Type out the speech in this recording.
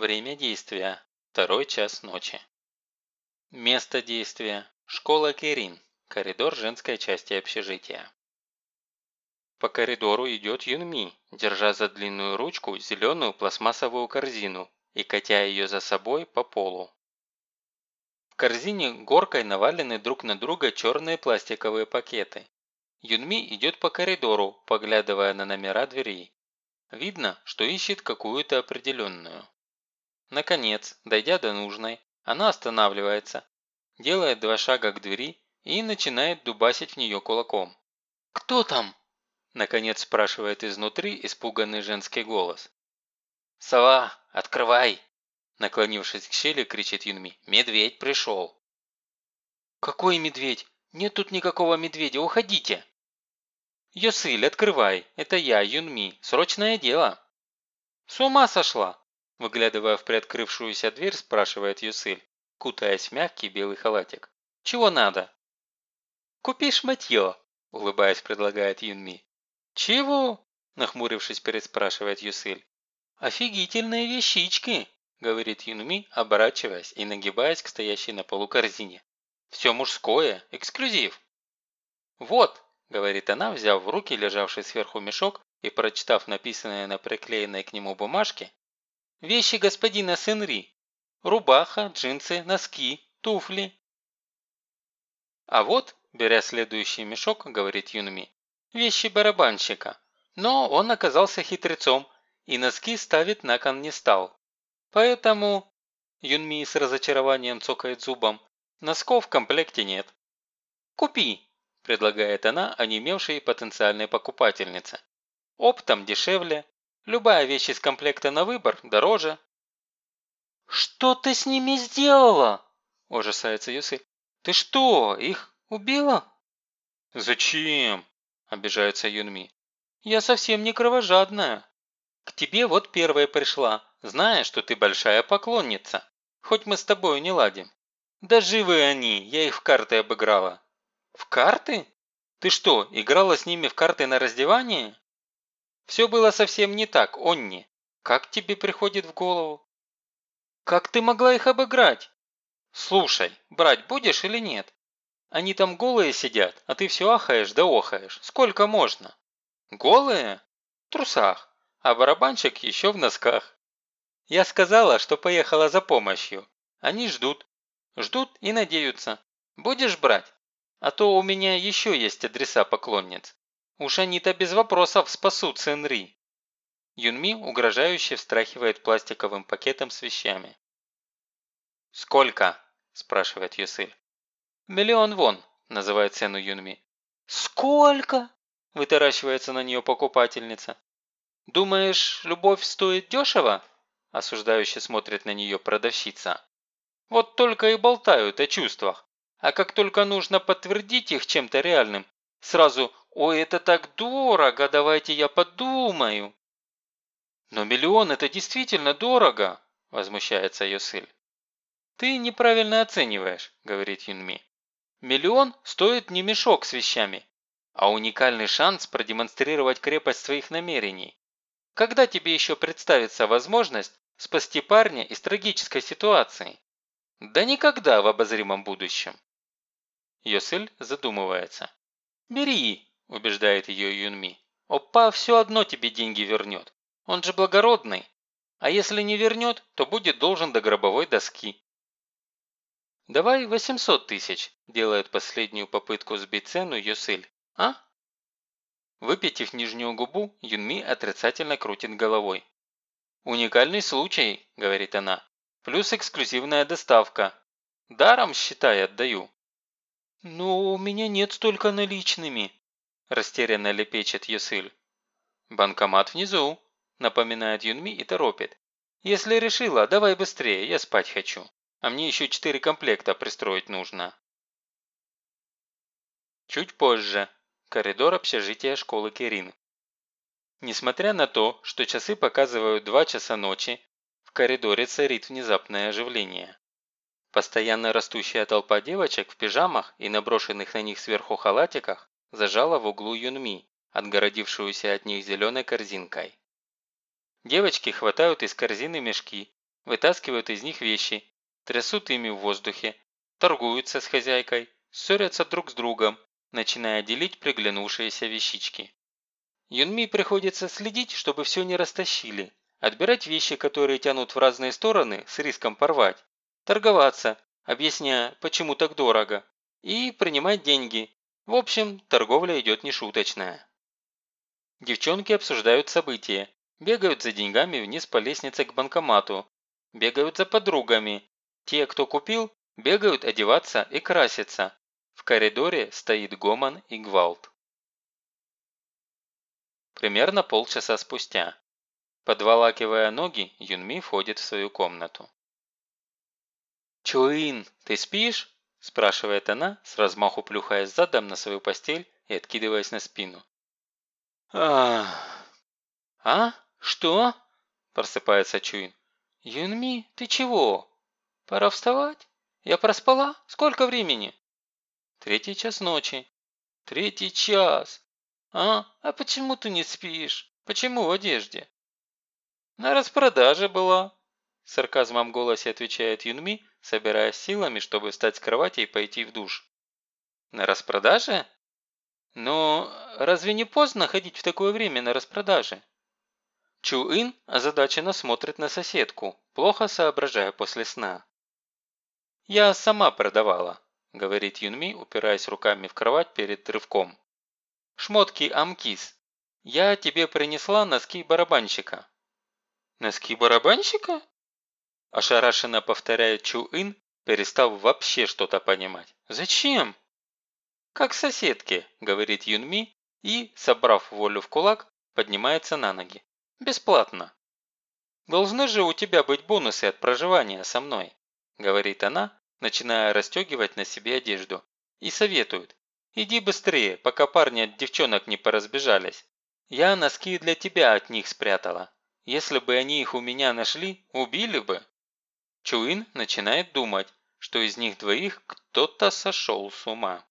Время действия. Второй час ночи. Место действия. Школа Керин. Коридор женской части общежития. По коридору идет Юнми, держа за длинную ручку зеленую пластмассовую корзину и катя ее за собой по полу. В корзине горкой навалены друг на друга черные пластиковые пакеты. Юнми идет по коридору, поглядывая на номера дверей. Видно, что ищет какую-то определенную. Наконец, дойдя до нужной, она останавливается, делает два шага к двери и начинает дубасить в нее кулаком. «Кто там?» – наконец спрашивает изнутри испуганный женский голос. «Сова, открывай!» Наклонившись к щели, кричит Юнми. «Медведь пришел!» «Какой медведь? Нет тут никакого медведя, уходите!» «Йосыль, открывай! Это я, Юнми. Срочное дело!» «С ума сошла!» Выглядывая в приоткрывшуюся дверь, спрашивает Юсыль, кутаясь в мягкий белый халатик. «Чего надо?» «Купи шматье», – улыбаясь, предлагает Юнми. «Чего?» – нахмурившись, переспрашивает Юсыль. «Офигительные вещички», – говорит Юнми, оборачиваясь и нагибаясь к стоящей на полу корзине. «Все мужское, эксклюзив». «Вот», – говорит она, взяв в руки лежавший сверху мешок и прочитав написанное на приклеенной к нему бумажке, Вещи господина Сенри. Рубаха, джинсы, носки, туфли. А вот, беря следующий мешок, говорит Юнми, вещи барабанщика. Но он оказался хитрецом и носки ставить на кон не стал. Поэтому, Юнми с разочарованием цокает зубом, носков в комплекте нет. «Купи», – предлагает она онемевшей потенциальной покупательнице. «Оптом дешевле, Любая вещь из комплекта на выбор дороже. «Что ты с ними сделала?» – ужасается Юсы. «Ты что, их убила?» «Зачем?» – обижается Юнми. «Я совсем не кровожадная. К тебе вот первая пришла, зная, что ты большая поклонница. Хоть мы с тобой не ладим. Да живы они, я их в карты обыграла». «В карты? Ты что, играла с ними в карты на раздевание?» Все было совсем не так, Онни. Как тебе приходит в голову? Как ты могла их обыграть? Слушай, брать будешь или нет? Они там голые сидят, а ты все ахаешь да охаешь. Сколько можно? Голые? В трусах. А барабанщик еще в носках. Я сказала, что поехала за помощью. Они ждут. Ждут и надеются. Будешь брать? А то у меня еще есть адреса поклонниц. Уж они-то без вопросов спасут Сенри. Юнми угрожающе встряхивает пластиковым пакетом с вещами. «Сколько?» – спрашивает Юсыль. «Миллион вон», – называет цену Юнми. «Сколько?» – вытаращивается на нее покупательница. «Думаешь, любовь стоит дешево?» – осуждающе смотрит на нее продавщица. «Вот только и болтают о чувствах. А как только нужно подтвердить их чем-то реальным, сразу «Ой, это так дорого, давайте я подумаю». «Но миллион – это действительно дорого», – возмущается Йосыль. «Ты неправильно оцениваешь», – говорит Юнми. «Миллион стоит не мешок с вещами, а уникальный шанс продемонстрировать крепость своих намерений. Когда тебе еще представится возможность спасти парня из трагической ситуации? Да никогда в обозримом будущем». Йосыль задумывается. «Бери», убеждает ее Юнми. «Опа все одно тебе деньги вернет. Он же благородный. А если не вернет, то будет должен до гробовой доски». «Давай 800 тысяч», – делает последнюю попытку сбить цену Йосыль. «А?» Выпитив нижнюю губу, Юнми отрицательно крутит головой. «Уникальный случай», – говорит она. «Плюс эксклюзивная доставка. Даром, считай, отдаю». «Но у меня нет столько наличными», растерянно лепечет Юсыль. «Банкомат внизу», напоминает Юнми и торопит. «Если решила, давай быстрее, я спать хочу. А мне еще четыре комплекта пристроить нужно». Чуть позже. Коридор общежития школы Кирин. Несмотря на то, что часы показывают 2 часа ночи, в коридоре царит внезапное оживление. Постоянно растущая толпа девочек в пижамах и наброшенных на них сверху халатиках зажала в углу Юнми, отгородившуюся от них зеленой корзинкой. Девочки хватают из корзины мешки, вытаскивают из них вещи, трясут ими в воздухе, торгуются с хозяйкой, ссорятся друг с другом, начиная делить приглянувшиеся вещички. Юнми приходится следить, чтобы все не растащили, отбирать вещи, которые тянут в разные стороны с риском порвать, торговаться, объясняя, почему так дорого, и принимать деньги. В общем, торговля идет нешуточная. Девчонки обсуждают события, бегают за деньгами вниз по лестнице к банкомату, бегают за подругами. Те, кто купил, бегают одеваться и краситься. В коридоре стоит гомон и гвалт. Примерно полчаса спустя. Подволакивая ноги, Юнми входит в свою комнату. «Чуин, ты спишь?» – спрашивает она, с размаху плюхаясь задом на свою постель и откидываясь на спину. а «А? Что?» – просыпается Чуин. «Юнми, ты чего? Пора вставать? Я проспала? Сколько времени?» «Третий час ночи». «Третий час? А? А почему ты не спишь? Почему в одежде?» «На распродаже была», – сарказмом в голосе отвечает Юнми, собираясь силами, чтобы встать с кровати и пойти в душ. «На распродаже? Но разве не поздно ходить в такое время на распродаже?» Чу-Ин озадаченно смотрит на соседку, плохо соображая после сна. «Я сама продавала», – говорит Юнми, упираясь руками в кровать перед рывком. «Шмотки Амкис. Я тебе принесла носки барабанщика». «Носки барабанщика?» Ошарашенно повторяет Чу-Ин, перестав вообще что-то понимать. «Зачем?» «Как соседки», – говорит Юнми и, собрав волю в кулак, поднимается на ноги. Бесплатно. Должны же у тебя быть бонусы от проживания со мной, говорит она, начиная расстегивать на себе одежду. И советует. Иди быстрее, пока парни от девчонок не поразбежались. Я носки для тебя от них спрятала. Если бы они их у меня нашли, убили бы. Чуин начинает думать, что из них двоих кто-то сошел с ума.